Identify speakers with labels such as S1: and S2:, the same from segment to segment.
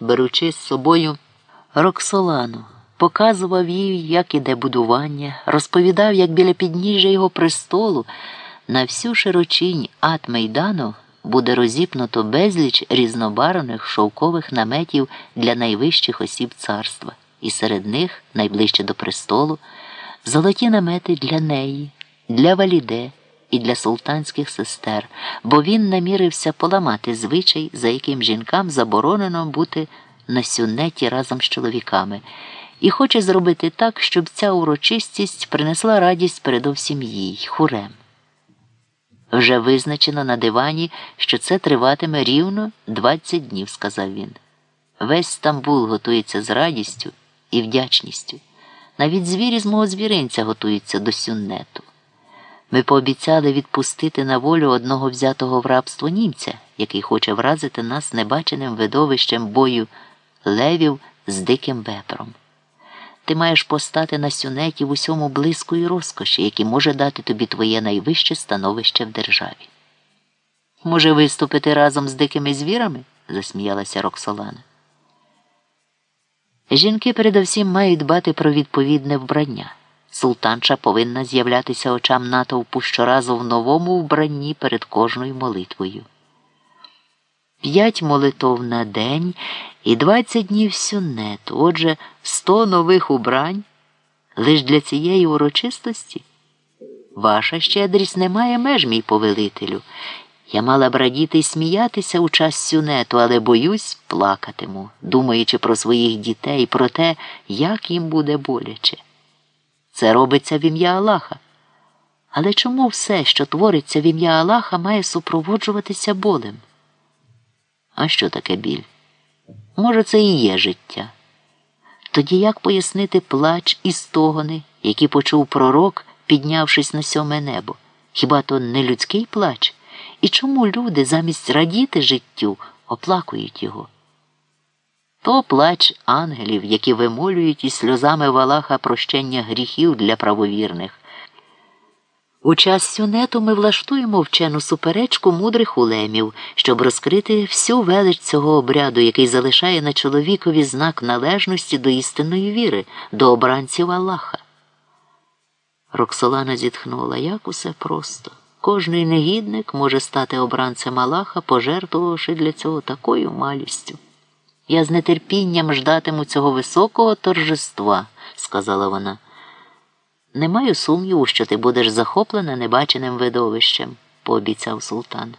S1: беручи з собою Роксолану, показував їй, як іде будування, розповідав, як біля підніжжя його престолу на всю широчінь ад Мейдану буде розіпнуто безліч різнобарвних шовкових наметів для найвищих осіб царства, і серед них, найближче до престолу, золоті намети для неї, для валіде і для султанських сестер, бо він намірився поламати звичай, за яким жінкам заборонено бути на сюнеті разом з чоловіками, і хоче зробити так, щоб ця урочистість принесла радість передовсім їй, хурем. Вже визначено на дивані, що це триватиме рівно 20 днів, сказав він. Весь Стамбул готується з радістю і вдячністю. Навіть звірі з мого звіринця готуються до сюннету. Ми пообіцяли відпустити на волю одного взятого в рабство німця, який хоче вразити нас небаченим видовищем бою левів з диким вепром. Ти маєш постати на сюнеті в усьому блиску і розкоші, який може дати тобі твоє найвище становище в державі. Може, виступити разом з дикими звірами? засміялася Роксолана. Жінки передовсім мають дбати про відповідне вбрання. Султанша повинна з'являтися очам натовпу щоразу в новому вбранні перед кожною молитвою. П'ять молитов на день і двадцять днів сюнету, отже, сто нових убрань лиш для цієї урочистості. Ваша щедрість не має меж, мій повелителю. Я мала б радіти й сміятися у час сюнету, але боюсь, плакатиму, думаючи про своїх дітей, про те, як їм буде боляче. Це робиться в ім'я Аллаха. Але чому все, що твориться в ім'я Аллаха, має супроводжуватися болем? А що таке біль? Може, це і є життя. Тоді як пояснити плач і стогони, які почув пророк, піднявшись на сьоме небо? Хіба то не людський плач? І чому люди замість радіти життю оплакують його? То плач ангелів, які вимолюють із сльозами Валаха прощення гріхів для правовірних. У час сюнету ми влаштуємо вчену суперечку мудрих улемів, щоб розкрити всю велич цього обряду, який залишає на чоловікові знак належності до істинної віри, до обранців Аллаха. Роксолана зітхнула, як усе просто. Кожний негідник може стати обранцем Аллаха, пожертвувавши для цього такою малістю. Я з нетерпінням ждатиму цього високого торжества, сказала вона. Не маю сумніву, що ти будеш захоплена небаченим видовищем, пообіцяв султан.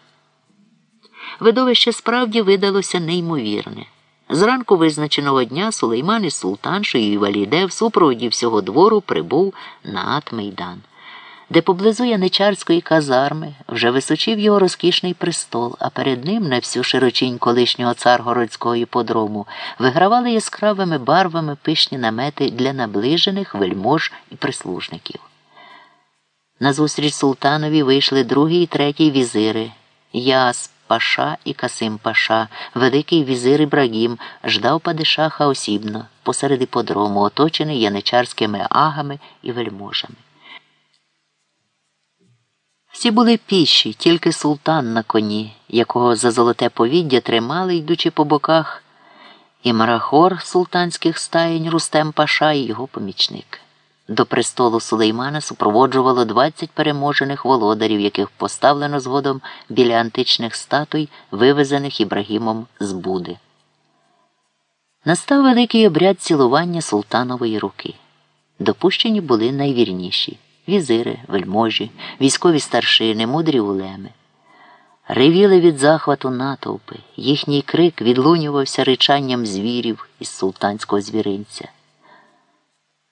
S1: Видовище справді видалося неймовірне. Зранку визначеного дня Сулейман із султаншою і Валіде в супроводі всього двору прибув на Атмейдан де поблизу яничарської казарми вже височив його розкішний престол, а перед ним на всю широчінь колишнього царгородського іподрому вигравали яскравими барвами пишні намети для наближених вельмож і прислужників. Назустріч султанові вийшли другий і третій візири Яс Паша і Касим Паша, великий візир Ібрагім, ждав падишаха осібно посеред іподрому, оточений яничарськими агами і вельможами. Всі були піші, тільки султан на коні, якого за золоте повіддя тримали, йдучи по боках, і марахор султанських стаєнь Рустем Паша і його помічник. До престолу Сулеймана супроводжувало 20 переможених володарів, яких поставлено згодом біля античних статуй, вивезених Ібрагімом з Буди. Настав великий обряд цілування султанової руки. Допущені були найвірніші візири, вельможі, військові старшини, мудрі улеми. Ревіли від захвату натовпи, їхній крик відлунювався ричанням звірів із султанського звіринця.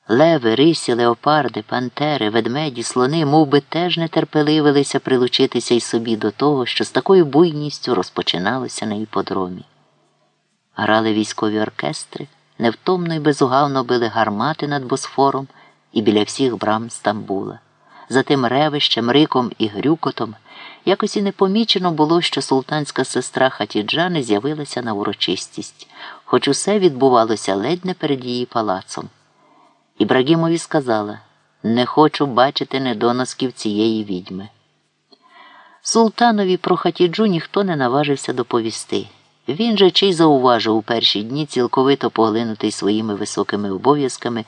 S1: Леви, рисі, леопарди, пантери, ведмеді, слони мов би, теж нетерпеливилися прилучитися й собі до того, що з такою буйністю розпочиналося на іподромі. Грали військові оркестри, невтомно й безугавно били гармати над босфором і біля всіх брам Стамбула. За тим ревищем, риком і грюкотом якось і не помічено було, що султанська сестра Хатіджа не з'явилася на урочистість, хоч усе відбувалося ледь не перед її палацом. Ібрагімові сказала не хочу бачити недоносків цієї відьми. Султанові про Хатіджу ніхто не наважився доповісти. Він же чи й зауважив у перші дні, цілковито поглинутий своїми високими обов'язками,